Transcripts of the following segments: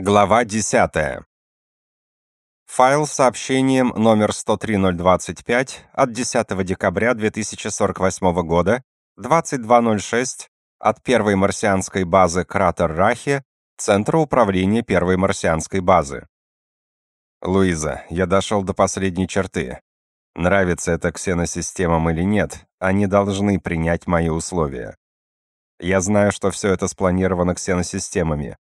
Глава 10. Файл с сообщением номер 103025 от 10 декабря 2048 года, 2206, от первой марсианской базы Кратер Рахе, Центра управления первой марсианской базы. Луиза, я дошел до последней черты. Нравится это ксеносистемам или нет, они должны принять мои условия. Я знаю, что все это спланировано ксеносистемами,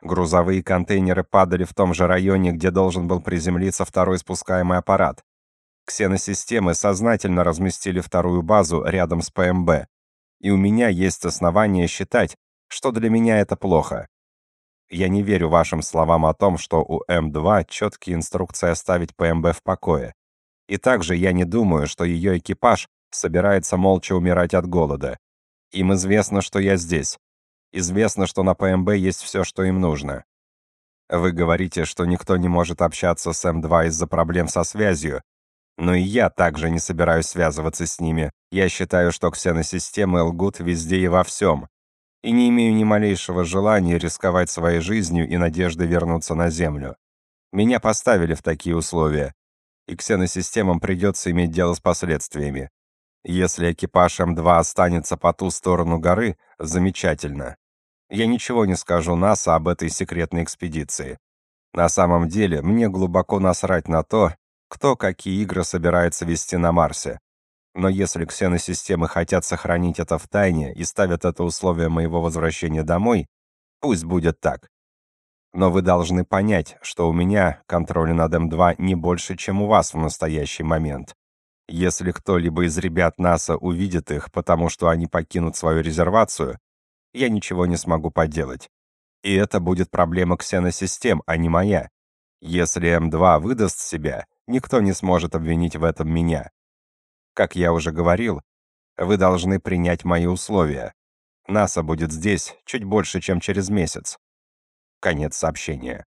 Грузовые контейнеры падали в том же районе, где должен был приземлиться второй спускаемый аппарат. Ксеносистемы сознательно разместили вторую базу рядом с ПМБ. И у меня есть основания считать, что для меня это плохо. Я не верю вашим словам о том, что у М2 четкие инструкции оставить ПМБ в покое. И также я не думаю, что ее экипаж собирается молча умирать от голода. Им известно, что я здесь. Известно, что на ПМБ есть все, что им нужно. Вы говорите, что никто не может общаться с М2 из-за проблем со связью, но и я также не собираюсь связываться с ними. Я считаю, что ксеносистемы лгут везде и во всем. И не имею ни малейшего желания рисковать своей жизнью и надеждой вернуться на Землю. Меня поставили в такие условия, и ксеносистемам придется иметь дело с последствиями. Если экипаж М2 останется по ту сторону горы, замечательно. Я ничего не скажу НАСА об этой секретной экспедиции. На самом деле, мне глубоко насрать на то, кто какие игры собирается вести на Марсе. Но если ксеносистемы хотят сохранить это в тайне и ставят это условие моего возвращения домой, пусть будет так. Но вы должны понять, что у меня контроля над М2 не больше, чем у вас в настоящий момент. Если кто-либо из ребят НАСА увидит их, потому что они покинут свою резервацию, я ничего не смогу поделать. И это будет проблема ксеносистем, а не моя. Если М2 выдаст себя, никто не сможет обвинить в этом меня. Как я уже говорил, вы должны принять мои условия. НАСА будет здесь чуть больше, чем через месяц. Конец сообщения.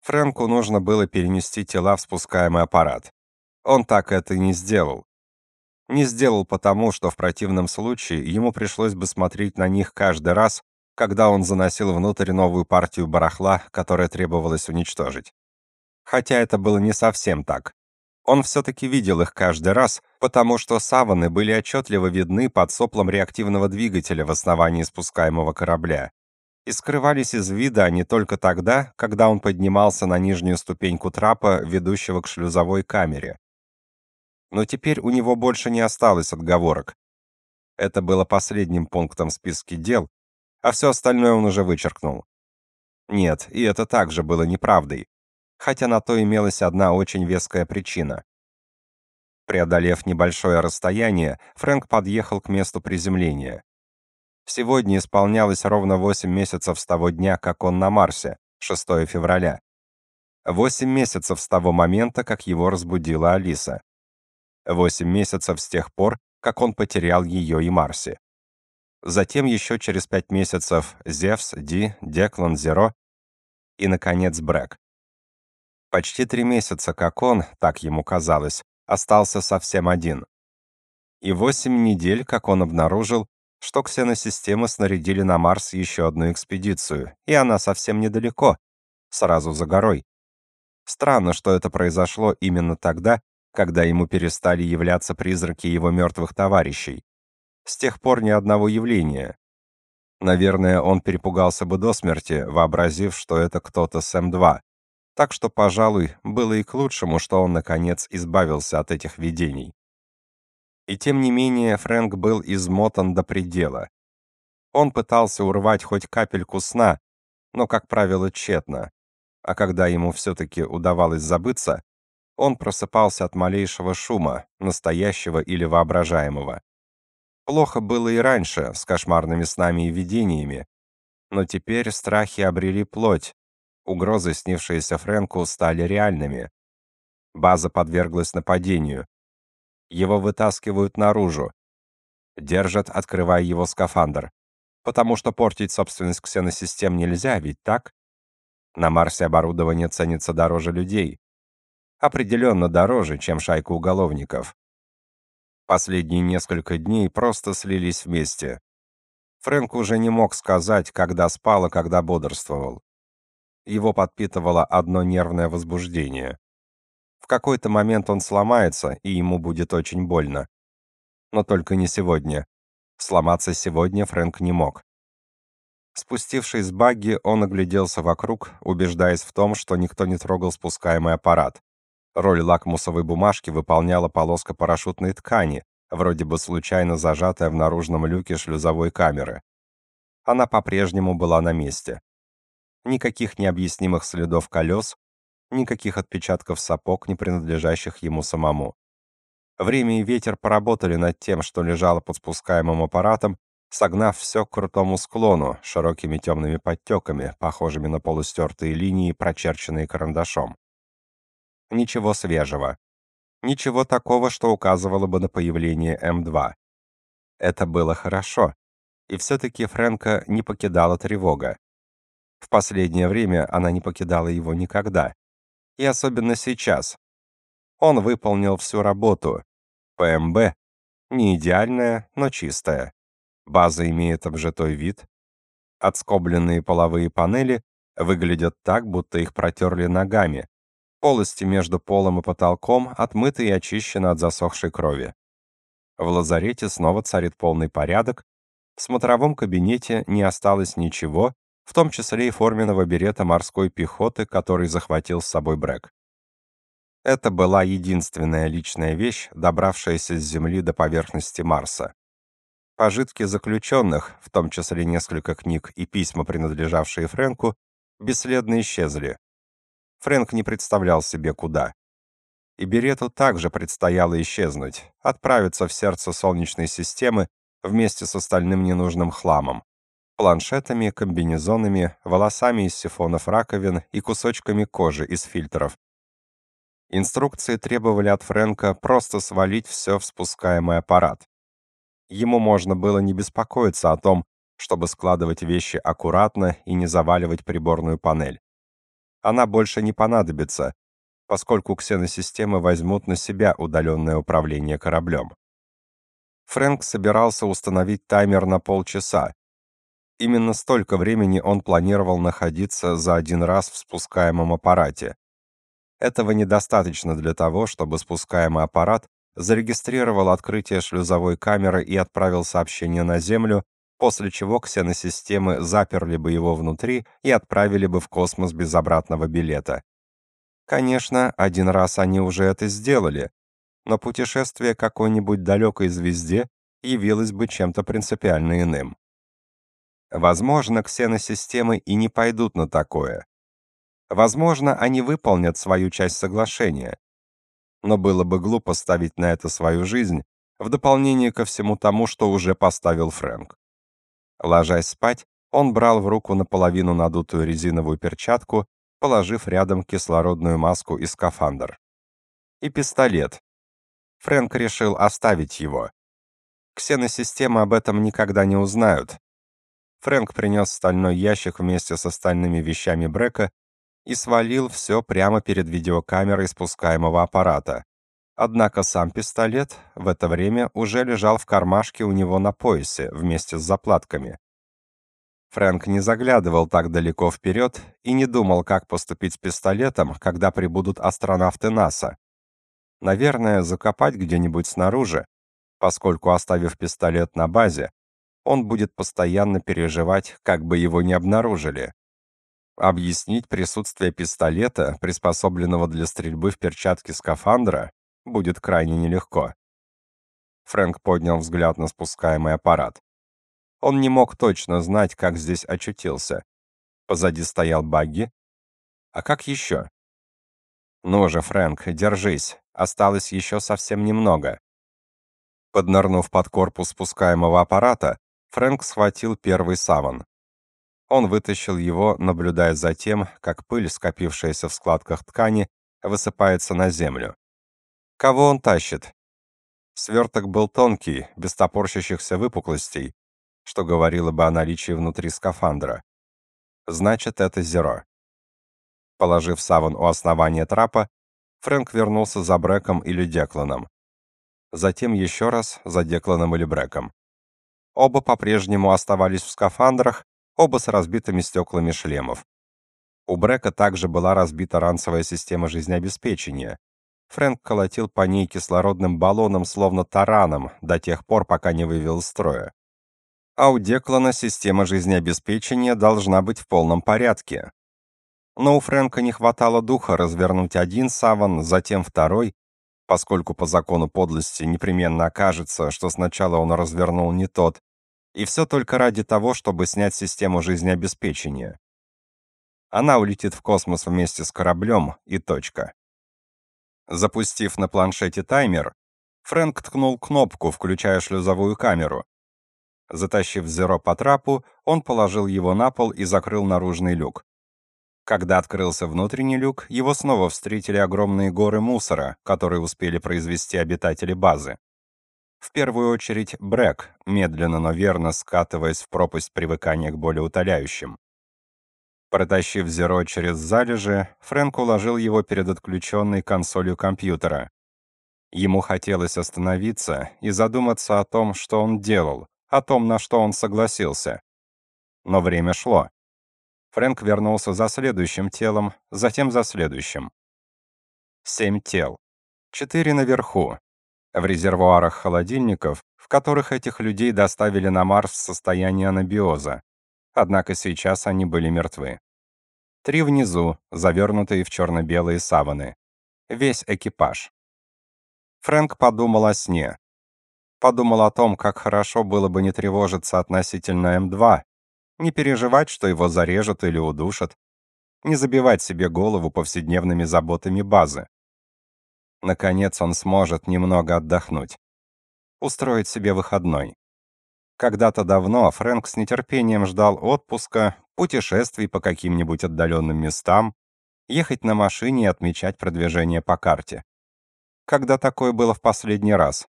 Фрэнку нужно было перенести тела в спускаемый аппарат. Он так это не сделал. Не сделал потому, что в противном случае ему пришлось бы смотреть на них каждый раз, когда он заносил внутрь новую партию барахла, которое требовалось уничтожить. Хотя это было не совсем так. Он все-таки видел их каждый раз, потому что саваны были отчетливо видны под соплом реактивного двигателя в основании спускаемого корабля. И скрывались из вида они только тогда, когда он поднимался на нижнюю ступеньку трапа, ведущего к шлюзовой камере но теперь у него больше не осталось отговорок. Это было последним пунктом в списке дел, а все остальное он уже вычеркнул. Нет, и это также было неправдой, хотя на то имелась одна очень веская причина. Преодолев небольшое расстояние, Фрэнк подъехал к месту приземления. Сегодня исполнялось ровно 8 месяцев с того дня, как он на Марсе, 6 февраля. 8 месяцев с того момента, как его разбудила Алиса. Восемь месяцев с тех пор, как он потерял ее и Марси. Затем еще через пять месяцев Зевс, Ди, Деклан, Зеро и, наконец, Брэк. Почти три месяца, как он, так ему казалось, остался совсем один. И восемь недель, как он обнаружил, что ксеносистемы снарядили на Марс еще одну экспедицию, и она совсем недалеко, сразу за горой. Странно, что это произошло именно тогда, когда ему перестали являться призраки его мертвых товарищей. С тех пор ни одного явления. Наверное, он перепугался бы до смерти, вообразив, что это кто-то с М2. Так что, пожалуй, было и к лучшему, что он наконец избавился от этих видений. И тем не менее, Фрэнк был измотан до предела. Он пытался урвать хоть капельку сна, но, как правило, тщетно. А когда ему все-таки удавалось забыться, он просыпался от малейшего шума, настоящего или воображаемого. Плохо было и раньше, с кошмарными снами и видениями, но теперь страхи обрели плоть, угрозы, снившиеся Фрэнку, стали реальными. База подверглась нападению. Его вытаскивают наружу. Держат, открывая его скафандр. Потому что портить собственность ксеносистем нельзя, ведь так? На Марсе оборудование ценится дороже людей определенно дороже, чем шайка уголовников. Последние несколько дней просто слились вместе. Фрэнк уже не мог сказать, когда спал, а когда бодрствовал. Его подпитывало одно нервное возбуждение. В какой-то момент он сломается, и ему будет очень больно. Но только не сегодня. Сломаться сегодня Фрэнк не мог. Спустившись с багги, он огляделся вокруг, убеждаясь в том, что никто не трогал спускаемый аппарат. Роль лакмусовой бумажки выполняла полоска парашютной ткани, вроде бы случайно зажатая в наружном люке шлюзовой камеры. Она по-прежнему была на месте. Никаких необъяснимых следов колес, никаких отпечатков сапог, не принадлежащих ему самому. Время и ветер поработали над тем, что лежало под спускаемым аппаратом, согнав все к крутому склону широкими темными подтеками, похожими на полустертые линии, прочерченные карандашом. Ничего свежего. Ничего такого, что указывало бы на появление М2. Это было хорошо. И все-таки Фрэнка не покидала тревога. В последнее время она не покидала его никогда. И особенно сейчас. Он выполнил всю работу. ПМБ не идеальная, но чистая. База имеет обжитой вид. Отскобленные половые панели выглядят так, будто их протерли ногами. Полости между полом и потолком отмыты и очищены от засохшей крови. В лазарете снова царит полный порядок. В смотровом кабинете не осталось ничего, в том числе и форменного берета морской пехоты, который захватил с собой Брэк. Это была единственная личная вещь, добравшаяся с Земли до поверхности Марса. Пожитки заключенных, в том числе несколько книг и письма, принадлежавшие Фрэнку, бесследно исчезли. Фрэнк не представлял себе куда. И Берету также предстояло исчезнуть, отправиться в сердце Солнечной системы вместе с остальным ненужным хламом. Планшетами, комбинезонами, волосами из сифонов раковин и кусочками кожи из фильтров, Инструкции требовали от Фрэнка просто свалить все в спускаемый аппарат. Ему можно было не беспокоиться о том, чтобы складывать вещи аккуратно и не заваливать приборную панель. Она больше не понадобится, поскольку ксеносистемы возьмут на себя удаленное управление кораблем. Фрэнк собирался установить таймер на полчаса. Именно столько времени он планировал находиться за один раз в спускаемом аппарате. Этого недостаточно для того, чтобы спускаемый аппарат зарегистрировал открытие шлюзовой камеры и отправил сообщение на Землю, после чего ксеносистемы заперли бы его внутри и отправили бы в космос без обратного билета. Конечно, один раз они уже это сделали, но путешествие какой-нибудь далекой звезде явилось бы чем-то принципиально иным. Возможно, ксеносистемы и не пойдут на такое, Возможно, они выполнят свою часть соглашения. Но было бы глупо ставить на это свою жизнь в дополнение ко всему тому, что уже поставил Фрэнк. Ложась спать, он брал в руку наполовину надутую резиновую перчатку, положив рядом кислородную маску и скафандр. И пистолет. Фрэнк решил оставить его. Ксеносистемы об этом никогда не узнают. Фрэнк принес стальной ящик вместе с остальными вещами Брека и свалил все прямо перед видеокамерой спускаемого аппарата. Однако сам пистолет в это время уже лежал в кармашке у него на поясе вместе с заплатками. Фрэнк не заглядывал так далеко вперед и не думал, как поступить с пистолетом, когда прибудут астронавты НАСА. Наверное, закопать где-нибудь снаружи, поскольку оставив пистолет на базе, он будет постоянно переживать, как бы его не обнаружили. Объяснить присутствие пистолета, приспособленного для стрельбы в перчатке скафандра, будет крайне нелегко. Фрэнк поднял взгляд на спускаемый аппарат. Он не мог точно знать, как здесь очутился. Позади стоял Багги. А как еще? Ну же, Фрэнк, держись. Осталось еще совсем немного. Поднырнув под корпус спускаемого аппарата, Фрэнк схватил первый саван. Он вытащил его, наблюдая за тем, как пыль, скопившаяся в складках ткани, высыпается на землю. Кого он тащит? Сверток был тонкий, без топорщащихся выпуклостей, что говорило бы о наличии внутри скафандра. Значит, это Зеро. Положив саван у основания трапа, Фрэнк вернулся за Брэком или Декланом. Затем еще раз за Декланом или Брэком. Оба по-прежнему оставались в скафандрах, оба с разбитыми стеклами шлемов. У Брека также была разбита ранцевая система жизнеобеспечения. Фрэнк колотил по ней кислородным баллоном, словно тараном, до тех пор, пока не вывел строя. А у Деклана система жизнеобеспечения должна быть в полном порядке. Но у Фрэнка не хватало духа развернуть один саван, затем второй, поскольку по закону подлости непременно окажется, что сначала он развернул не тот, и все только ради того, чтобы снять систему жизнеобеспечения. Она улетит в космос вместе с кораблем и точка. Запустив на планшете таймер, Фрэнк ткнул кнопку, включая шлюзовую камеру. Затащив Зеро по трапу, он положил его на пол и закрыл наружный люк. Когда открылся внутренний люк, его снова встретили огромные горы мусора, которые успели произвести обитатели базы. В первую очередь Брэк, медленно, но верно скатываясь в пропасть привыкания к болеутоляющим. Протащив Зеро через залежи, Фрэнк уложил его перед отключенной консолью компьютера. Ему хотелось остановиться и задуматься о том, что он делал, о том, на что он согласился. Но время шло. Фрэнк вернулся за следующим телом, затем за следующим. Семь тел. Четыре наверху, в резервуарах холодильников, в которых этих людей доставили на Марс в состоянии анабиоза. Однако сейчас они были мертвы. Три внизу, завернутые в черно-белые саваны. Весь экипаж. Фрэнк подумал о сне. Подумал о том, как хорошо было бы не тревожиться относительно М2, не переживать, что его зарежут или удушат. Не забивать себе голову повседневными заботами базы. Наконец он сможет немного отдохнуть. Устроить себе выходной. Когда-то давно Фрэнк с нетерпением ждал отпуска, путешествий по каким-нибудь отдаленным местам, ехать на машине и отмечать продвижение по карте. Когда такое было в последний раз?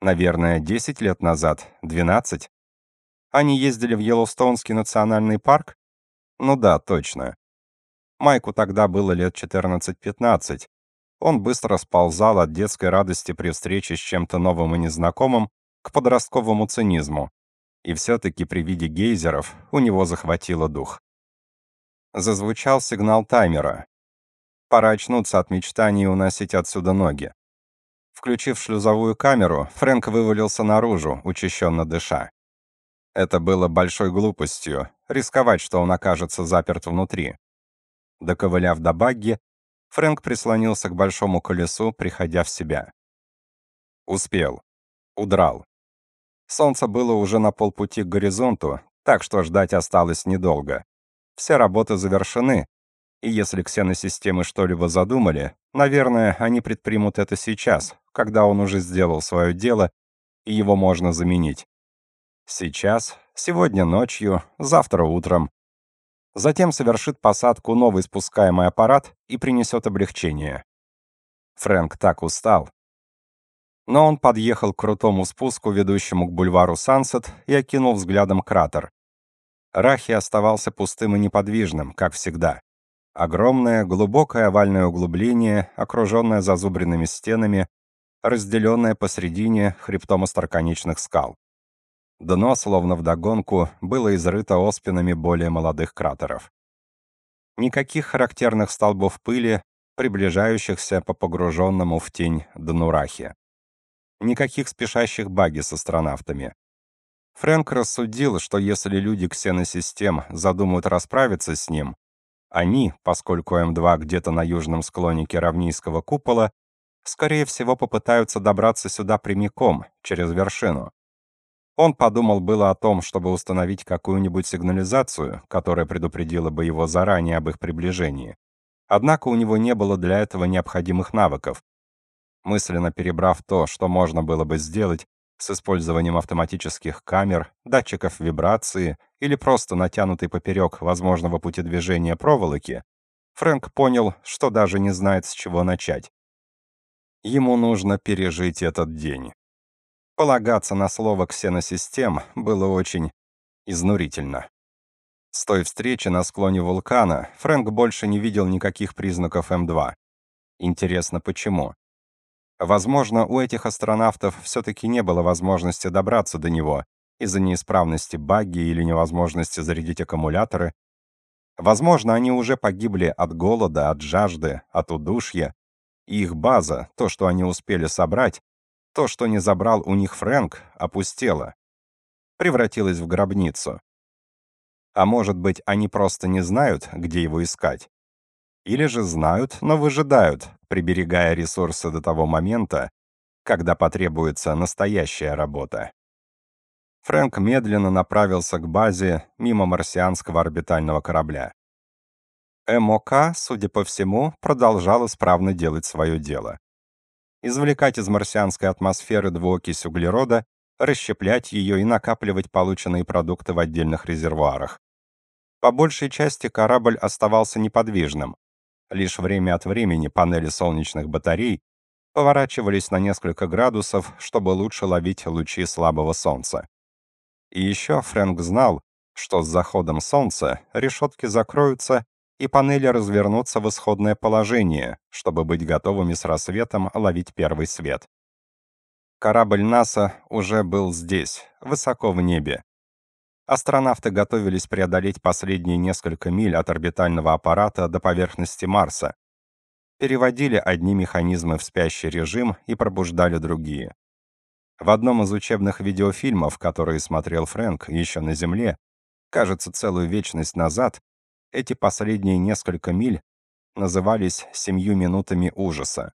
Наверное, 10 лет назад, 12. Они ездили в Йеллоустонский национальный парк? Ну да, точно. Майку тогда было лет 14-15. Он быстро сползал от детской радости при встрече с чем-то новым и незнакомым к подростковому цинизму. И все-таки при виде гейзеров у него захватило дух. Зазвучал сигнал таймера. Пора очнуться от мечтаний и уносить отсюда ноги. Включив шлюзовую камеру, Фрэнк вывалился наружу, учащенно дыша. Это было большой глупостью, рисковать, что он окажется заперт внутри. Доковыляв до багги, Фрэнк прислонился к большому колесу, приходя в себя. Успел. Удрал. Солнце было уже на полпути к горизонту, так что ждать осталось недолго. Все работы завершены, и если ксеносистемы что-либо задумали, наверное, они предпримут это сейчас, когда он уже сделал свое дело, и его можно заменить. Сейчас, сегодня ночью, завтра утром. Затем совершит посадку новый спускаемый аппарат и принесет облегчение. Фрэнк так устал. Но он подъехал к крутому спуску, ведущему к бульвару Сансет, и окинул взглядом кратер. Рахи оставался пустым и неподвижным, как всегда. Огромное, глубокое овальное углубление, окруженное зазубренными стенами, разделенное посредине хребтом остроконечных скал. Дно, словно вдогонку, было изрыто оспинами более молодых кратеров. Никаких характерных столбов пыли, приближающихся по погруженному в тень дну Рахи. Никаких спешащих баги с астронавтами. Фрэнк рассудил, что если люди ксеносистем задумают расправиться с ним, они, поскольку М2 где-то на южном склоне Керавнийского купола, скорее всего попытаются добраться сюда прямиком, через вершину. Он подумал было о том, чтобы установить какую-нибудь сигнализацию, которая предупредила бы его заранее об их приближении. Однако у него не было для этого необходимых навыков. Мысленно перебрав то, что можно было бы сделать с использованием автоматических камер, датчиков вибрации или просто натянутой поперек возможного пути движения проволоки, Фрэнк понял, что даже не знает, с чего начать. Ему нужно пережить этот день. Полагаться на слово ксеносистем было очень изнурительно. С той встречи на склоне вулкана Фрэнк больше не видел никаких признаков М2. Интересно, почему? Возможно, у этих астронавтов все-таки не было возможности добраться до него из-за неисправности багги или невозможности зарядить аккумуляторы. Возможно, они уже погибли от голода, от жажды, от удушья. И их база, то, что они успели собрать, то, что не забрал у них Фрэнк, опустела. Превратилась в гробницу. А может быть, они просто не знают, где его искать? Или же знают, но выжидают, приберегая ресурсы до того момента, когда потребуется настоящая работа. Фрэнк медленно направился к базе мимо марсианского орбитального корабля. МОК, судя по всему, продолжал исправно делать свое дело. Извлекать из марсианской атмосферы двуокись углерода, расщеплять ее и накапливать полученные продукты в отдельных резервуарах. По большей части корабль оставался неподвижным. Лишь время от времени панели солнечных батарей поворачивались на несколько градусов, чтобы лучше ловить лучи слабого солнца. И еще Фрэнк знал, что с заходом солнца решетки закроются и панели развернутся в исходное положение, чтобы быть готовыми с рассветом ловить первый свет. Корабль НАСА уже был здесь, высоко в небе. Астронавты готовились преодолеть последние несколько миль от орбитального аппарата до поверхности Марса, переводили одни механизмы в спящий режим и пробуждали другие. В одном из учебных видеофильмов, которые смотрел Фрэнк еще на Земле, кажется, целую вечность назад, эти последние несколько миль назывались «семью минутами ужаса».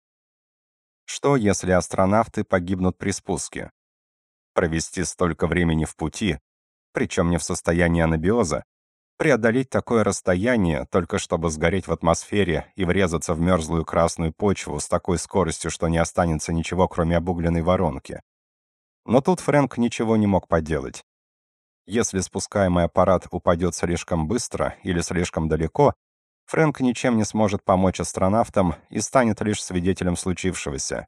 Что, если астронавты погибнут при спуске? Провести столько времени в пути, причем не в состоянии анабиоза, Преодолеть такое расстояние, только чтобы сгореть в атмосфере и врезаться в мерзлую красную почву с такой скоростью, что не останется ничего, кроме обугленной воронки. Но тут Фрэнк ничего не мог поделать. Если спускаемый аппарат упадет слишком быстро или слишком далеко, Фрэнк ничем не сможет помочь астронавтам и станет лишь свидетелем случившегося,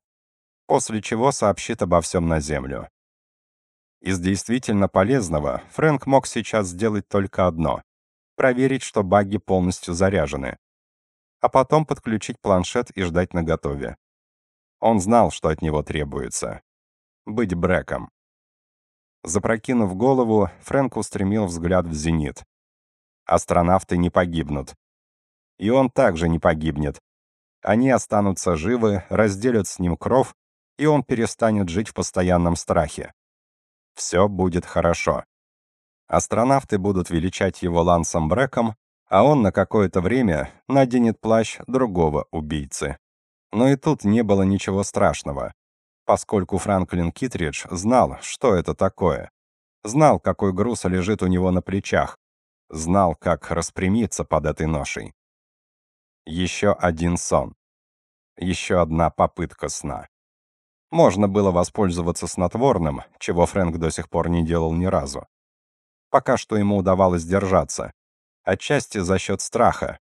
после чего сообщит обо всем на Землю. Из действительно полезного Фрэнк мог сейчас сделать только одно проверить, что багги полностью заряжены, а потом подключить планшет и ждать наготове. Он знал, что от него требуется. Быть Брэком. Запрокинув голову, Фрэнк устремил взгляд в зенит. Астронавты не погибнут. И он также не погибнет. Они останутся живы, разделят с ним кров, и он перестанет жить в постоянном страхе. Все будет хорошо. Астронавты будут величать его Лансом Брэком, а он на какое-то время наденет плащ другого убийцы. Но и тут не было ничего страшного, поскольку Франклин Китридж знал, что это такое. Знал, какой груз лежит у него на плечах. Знал, как распрямиться под этой ношей. Еще один сон. Еще одна попытка сна. Можно было воспользоваться снотворным, чего Фрэнк до сих пор не делал ни разу. Пока что ему удавалось держаться. Отчасти за счет страха.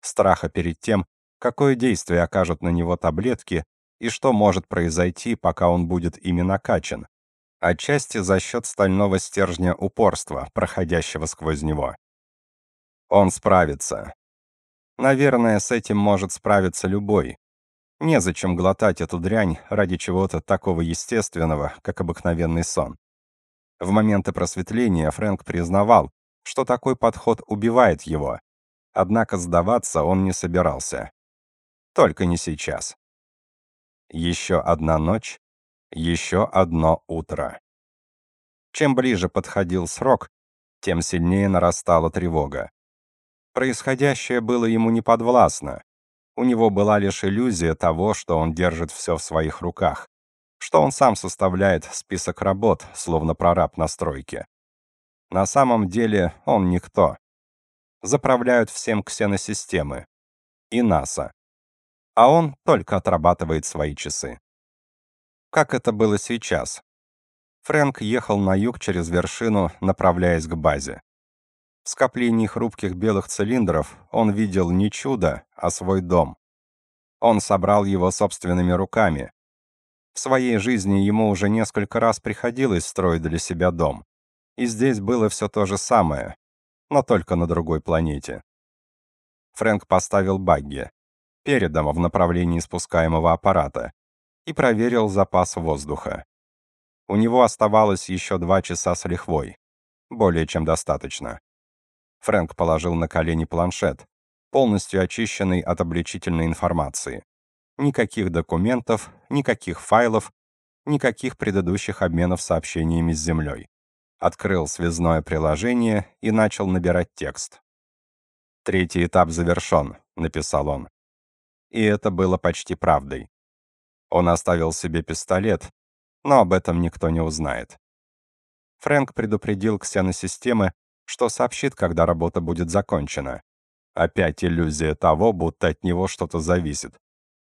Страха перед тем, какое действие окажут на него таблетки и что может произойти, пока он будет ими накачан. Отчасти за счет стального стержня упорства, проходящего сквозь него. Он справится. Наверное, с этим может справиться любой. Незачем глотать эту дрянь ради чего-то такого естественного, как обыкновенный сон. В моменты просветления Фрэнк признавал, что такой подход убивает его. Однако сдаваться он не собирался. Только не сейчас. Еще одна ночь, еще одно утро. Чем ближе подходил срок, тем сильнее нарастала тревога. Происходящее было ему неподвластно. У него была лишь иллюзия того, что он держит все в своих руках что он сам составляет список работ, словно прораб на стройке. На самом деле он никто. Заправляют всем ксеносистемы. И НАСА. А он только отрабатывает свои часы. Как это было сейчас? Фрэнк ехал на юг через вершину, направляясь к базе. В скоплении хрупких белых цилиндров он видел не чудо, а свой дом. Он собрал его собственными руками, в своей жизни ему уже несколько раз приходилось строить для себя дом. И здесь было все то же самое, но только на другой планете. Фрэнк поставил багги, передом в направлении спускаемого аппарата, и проверил запас воздуха. У него оставалось еще два часа с лихвой. Более чем достаточно. Фрэнк положил на колени планшет, полностью очищенный от обличительной информации. Никаких документов, никаких файлов, никаких предыдущих обменов сообщениями с Землей. Открыл связное приложение и начал набирать текст. «Третий этап завершен», — написал он. И это было почти правдой. Он оставил себе пистолет, но об этом никто не узнает. Фрэнк предупредил ксеносистемы, что сообщит, когда работа будет закончена. Опять иллюзия того, будто от него что-то зависит.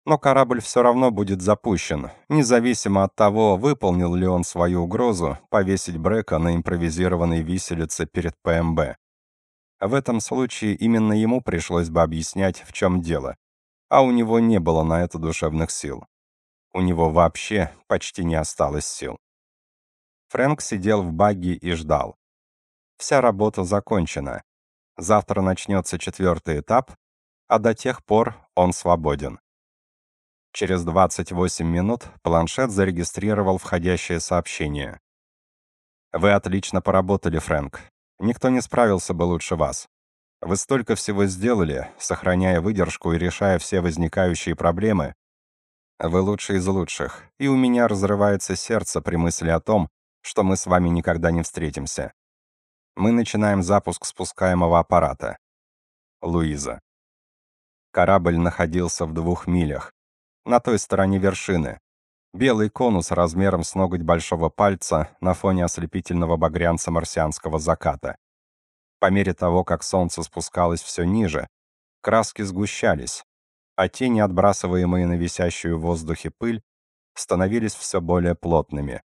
Но корабль все равно будет запущен, независимо от того, выполнил ли он свою угрозу повесить Брека на импровизированной виселице перед ПМБ. В этом случае именно ему пришлось бы объяснять, в чем дело, а у него не было на это душевных сил. У него вообще почти не осталось сил. Фрэнк сидел в багги и ждал. Вся работа закончена. Завтра начнется четвертый этап, а до тех пор он свободен. Через 28 минут планшет зарегистрировал входящее сообщение. «Вы отлично поработали, Фрэнк. Никто не справился бы лучше вас. Вы столько всего сделали, сохраняя выдержку и решая все возникающие проблемы. Вы лучший из лучших, и у меня разрывается сердце при мысли о том, что мы с вами никогда не встретимся. Мы начинаем запуск спускаемого аппарата. Луиза. Корабль находился в двух милях. На той стороне вершины. Белый конус размером с ноготь большого пальца на фоне ослепительного багрянца марсианского заката. По мере того, как солнце спускалось все ниже, краски сгущались, а тени, отбрасываемые на висящую в воздухе пыль, становились все более плотными.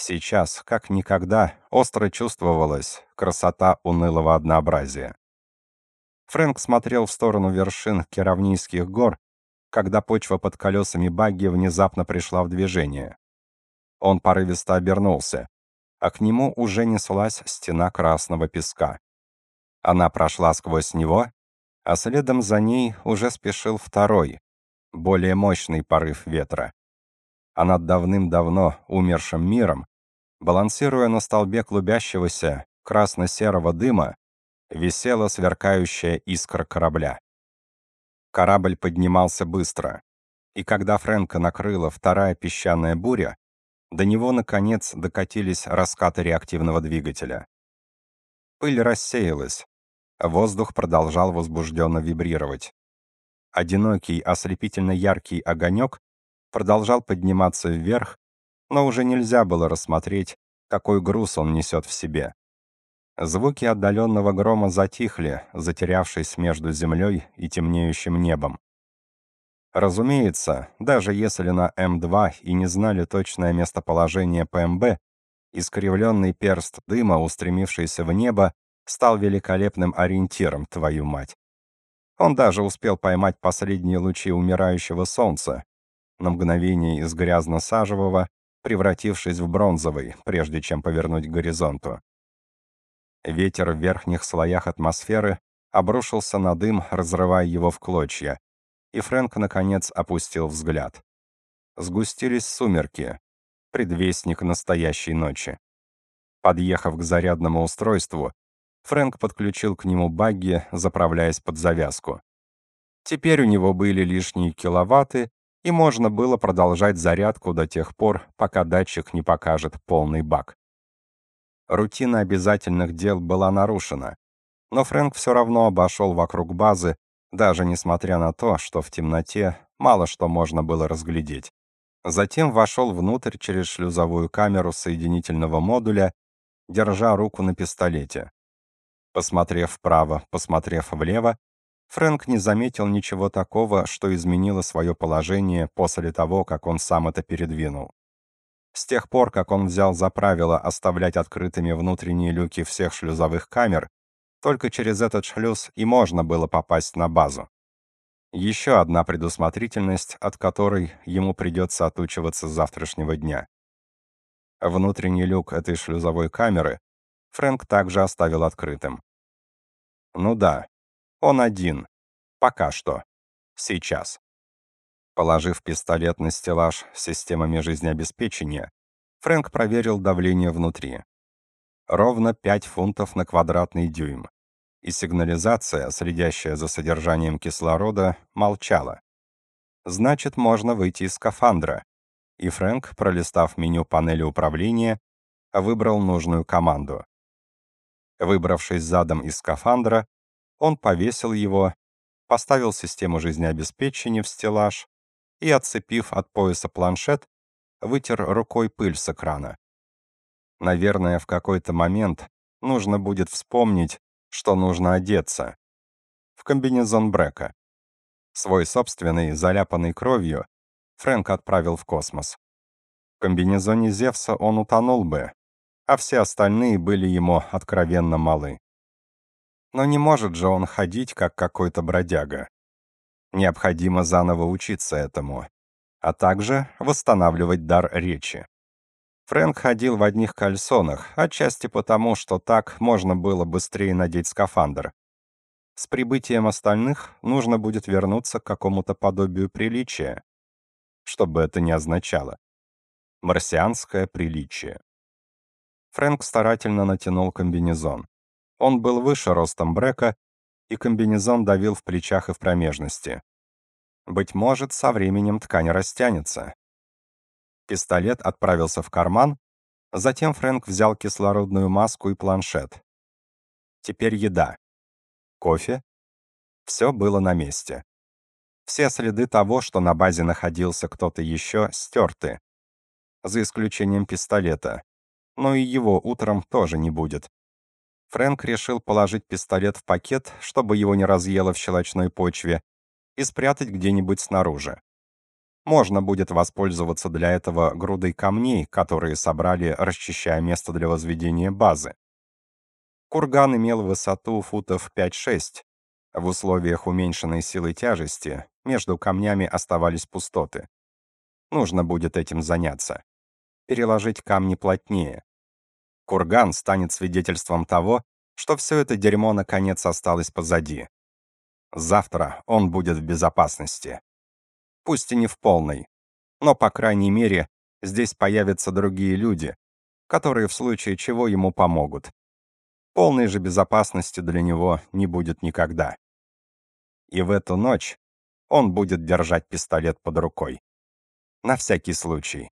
Сейчас, как никогда, остро чувствовалась красота унылого однообразия. Фрэнк смотрел в сторону вершин Керавнийских гор, когда почва под колесами багги внезапно пришла в движение. Он порывисто обернулся, а к нему уже неслась стена красного песка. Она прошла сквозь него, а следом за ней уже спешил второй, более мощный порыв ветра а над давным-давно умершим миром, балансируя на столбе клубящегося красно-серого дыма, висела сверкающая искра корабля. Корабль поднимался быстро, и когда Фрэнка накрыла вторая песчаная буря, до него, наконец, докатились раскаты реактивного двигателя. Пыль рассеялась, воздух продолжал возбужденно вибрировать. Одинокий, ослепительно яркий огонек продолжал подниматься вверх, но уже нельзя было рассмотреть, какой груз он несет в себе. Звуки отдаленного грома затихли, затерявшись между землей и темнеющим небом. Разумеется, даже если на М2 и не знали точное местоположение ПМБ, искривленный перст дыма, устремившийся в небо, стал великолепным ориентиром, твою мать. Он даже успел поймать последние лучи умирающего солнца, на мгновение из грязно-сажевого, превратившись в бронзовый, прежде чем повернуть к горизонту. Ветер в верхних слоях атмосферы обрушился на дым, разрывая его в клочья, и Фрэнк, наконец, опустил взгляд. Сгустились сумерки, предвестник настоящей ночи. Подъехав к зарядному устройству, Фрэнк подключил к нему багги, заправляясь под завязку. Теперь у него были лишние киловатты, и можно было продолжать зарядку до тех пор, пока датчик не покажет полный бак. Рутина обязательных дел была нарушена, но Фрэнк все равно обошел вокруг базы, даже несмотря на то, что в темноте мало что можно было разглядеть. Затем вошел внутрь через шлюзовую камеру соединительного модуля, держа руку на пистолете. Посмотрев вправо, посмотрев влево, Фрэнк не заметил ничего такого, что изменило свое положение после того, как он сам это передвинул. С тех пор, как он взял за правило оставлять открытыми внутренние люки всех шлюзовых камер, только через этот шлюз и можно было попасть на базу. Еще одна предусмотрительность, от которой ему придется отучиваться с завтрашнего дня. Внутренний люк этой шлюзовой камеры Фрэнк также оставил открытым. Ну да, он один. Пока что. Сейчас. Положив пистолет на стеллаж с системами жизнеобеспечения, Фрэнк проверил давление внутри. Ровно 5 фунтов на квадратный дюйм. и сигнализация, следящая за содержанием кислорода, молчала. Значит, можно выйти из скафандра. И Фрэнк, пролистав меню панели управления, выбрал нужную команду. Выбравшись задом из скафандра, он повесил его, поставил систему жизнеобеспечения в стеллаж и, отцепив от пояса планшет, вытер рукой пыль с экрана. Наверное, в какой-то момент нужно будет вспомнить, что нужно одеться. В комбинезон Брека. Свой собственный, заляпанный кровью, Фрэнк отправил в космос. В комбинезоне Зевса он утонул бы, а все остальные были ему откровенно малы. Но не может же он ходить, как какой-то бродяга. Необходимо заново учиться этому, а также восстанавливать дар речи. Фрэнк ходил в одних кальсонах, отчасти потому, что так можно было быстрее надеть скафандр. С прибытием остальных нужно будет вернуться к какому-то подобию приличия. Что бы это ни означало. Марсианское приличие. Фрэнк старательно натянул комбинезон. Он был выше ростом Брека, и комбинезон давил в плечах и в промежности. Быть может, со временем ткань растянется, Пистолет отправился в карман, затем Фрэнк взял кислородную маску и планшет. Теперь еда. Кофе. Все было на месте. Все следы того, что на базе находился кто-то еще, стерты. За исключением пистолета. Но и его утром тоже не будет. Фрэнк решил положить пистолет в пакет, чтобы его не разъело в щелочной почве, и спрятать где-нибудь снаружи. Можно будет воспользоваться для этого грудой камней, которые собрали, расчищая место для возведения базы. Курган имел высоту футов 5-6. В условиях уменьшенной силы тяжести между камнями оставались пустоты. Нужно будет этим заняться. Переложить камни плотнее. Курган станет свидетельством того, что все это дерьмо наконец осталось позади. Завтра он будет в безопасности пусть и не в полной. Но, по крайней мере, здесь появятся другие люди, которые в случае чего ему помогут. Полной же безопасности для него не будет никогда. И в эту ночь он будет держать пистолет под рукой. На всякий случай.